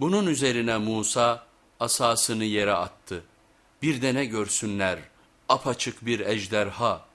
Bunun üzerine Musa asasını yere attı. Bir de ne görsünler apaçık bir ejderha